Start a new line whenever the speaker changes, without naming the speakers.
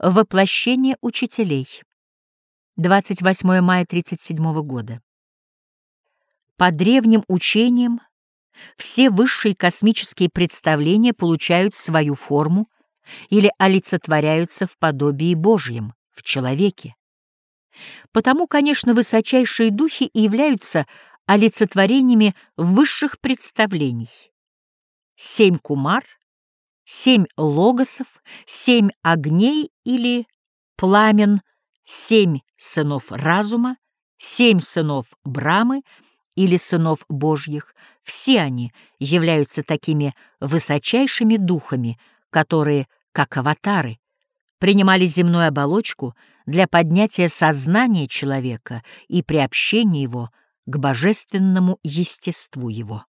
Воплощение учителей. 28 мая 37 года. По древним учениям все высшие космические представления получают свою форму или олицетворяются в подобии Божьем, в человеке. Потому, конечно, высочайшие духи и являются олицетворениями высших представлений. Семь кумар, семь логосов, семь огней или пламен, семь сынов разума, семь сынов Брамы или сынов Божьих, все они являются такими высочайшими духами, которые, как аватары, принимали земную оболочку для поднятия сознания человека и приобщения его к божественному естеству его.